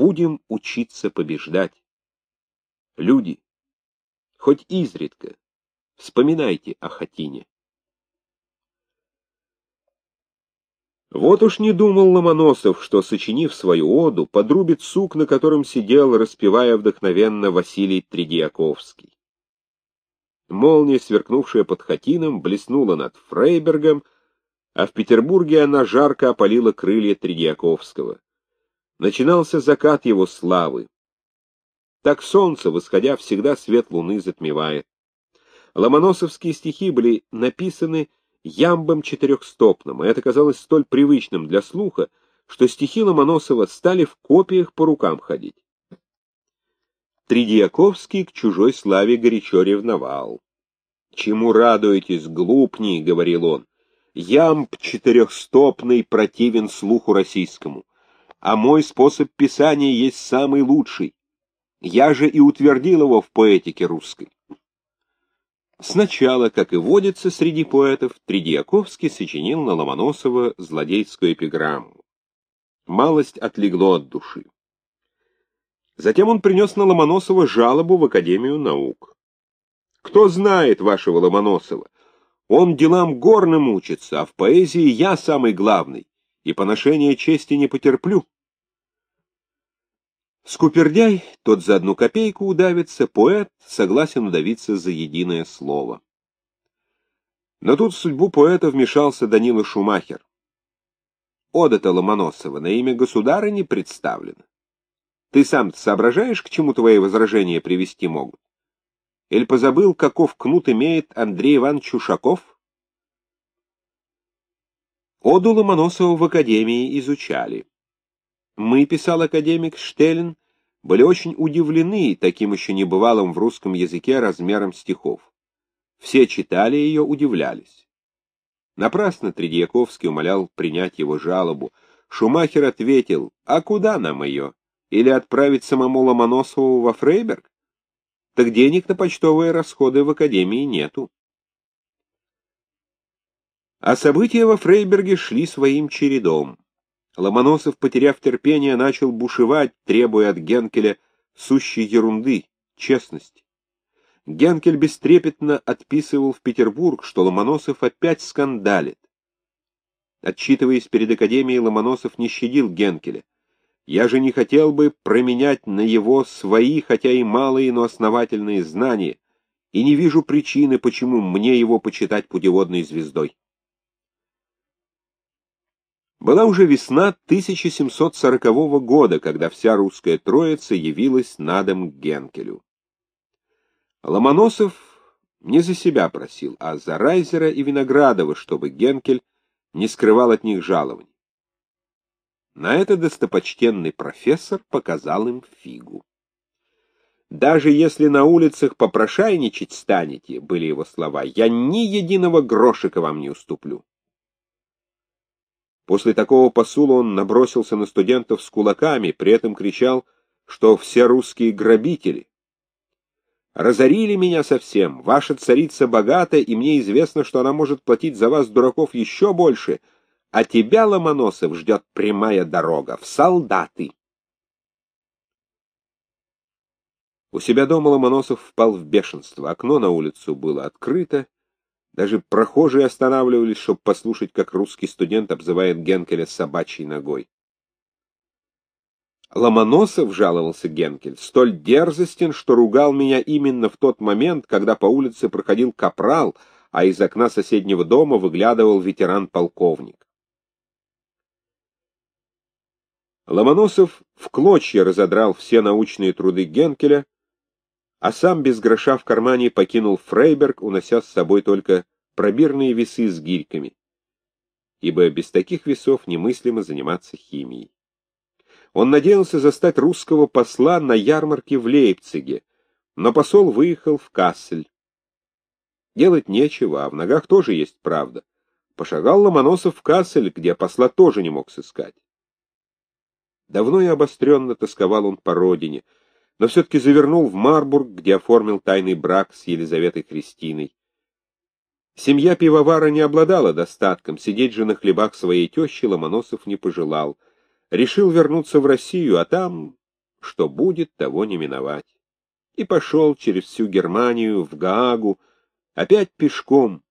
будем учиться побеждать. Люди, хоть изредка, вспоминайте о Хатине. Вот уж не думал Ломоносов, что, сочинив свою оду, подрубит сук, на котором сидел, распевая вдохновенно Василий Тридиаковский. Молния, сверкнувшая под Хатином, блеснула над Фрейбергом, а в Петербурге она жарко опалила крылья Тридиаковского. Начинался закат его славы. Так солнце, восходя, всегда свет луны затмевает. Ломоносовские стихи были написаны ямбом четырехстопным, и это казалось столь привычным для слуха, что стихи Ломоносова стали в копиях по рукам ходить. Тридиаковский к чужой славе горячо ревновал. «Чему радуетесь, глупни?» — говорил он. «Ямб четырехстопный противен слуху российскому, а мой способ писания есть самый лучший. Я же и утвердил его в поэтике русской». Сначала, как и водится среди поэтов, Тридиаковский сочинил на Ломоносова злодейскую эпиграмму. Малость отлегло от души. Затем он принес на Ломоносова жалобу в Академию наук. «Кто знает вашего Ломоносова? Он делам горным учится, а в поэзии я самый главный, и поношение чести не потерплю». Скупердяй, тот за одну копейку удавится, поэт согласен удавиться за единое слово. Но тут в судьбу поэта вмешался Данила Шумахер. Ода-то Ломоносова на имя государыни представлена. Ты сам соображаешь, к чему твои возражения привести могут? Или позабыл, каков кнут имеет Андрей Иванович Ушаков? Оду Ломоносова в академии изучали. Мы, писал академик Штеллин, были очень удивлены таким еще небывалым в русском языке размером стихов. Все читали ее, удивлялись. Напрасно Тредьяковский умолял принять его жалобу. Шумахер ответил, а куда нам ее? Или отправить самому Ломоносову во Фрейберг? Так денег на почтовые расходы в академии нету. А события во Фрейберге шли своим чередом. Ломоносов, потеряв терпение, начал бушевать, требуя от Генкеля сущей ерунды, честности. Генкель бестрепетно отписывал в Петербург, что Ломоносов опять скандалит. Отчитываясь перед Академией, Ломоносов не щадил Генкеля. Я же не хотел бы променять на его свои, хотя и малые, но основательные знания, и не вижу причины, почему мне его почитать путеводной звездой. Была уже весна 1740 года, когда вся русская троица явилась на дом к Генкелю. Ломоносов не за себя просил, а за Райзера и Виноградова, чтобы Генкель не скрывал от них жалований. На это достопочтенный профессор показал им фигу. «Даже если на улицах попрошайничать станете, — были его слова, — я ни единого грошика вам не уступлю. После такого посула он набросился на студентов с кулаками, при этом кричал, что все русские грабители. «Разорили меня совсем, ваша царица богата, и мне известно, что она может платить за вас, дураков, еще больше, а тебя, Ломоносов, ждет прямая дорога, в солдаты». У себя дома Ломоносов впал в бешенство, окно на улицу было открыто, даже прохожие останавливались, чтобы послушать, как русский студент обзывает Генкеля собачьей ногой. Ломоносов, жаловался Генкель, столь дерзостен, что ругал меня именно в тот момент, когда по улице проходил капрал, а из окна соседнего дома выглядывал ветеран-полковник. Ломоносов в клочья разодрал все научные труды Генкеля, а сам без гроша в кармане покинул Фрейберг, унося с собой только пробирные весы с гирьками, ибо без таких весов немыслимо заниматься химией. Он надеялся застать русского посла на ярмарке в Лейпциге, но посол выехал в Кассель. Делать нечего, а в ногах тоже есть правда. Пошагал Ломоносов в Кассель, где посла тоже не мог сыскать. Давно и обостренно тосковал он по родине — но все-таки завернул в Марбург, где оформил тайный брак с Елизаветой Христиной. Семья пивовара не обладала достатком, сидеть же на хлебах своей тещи Ломоносов не пожелал. Решил вернуться в Россию, а там что будет, того не миновать. И пошел через всю Германию в Гаагу, опять пешком,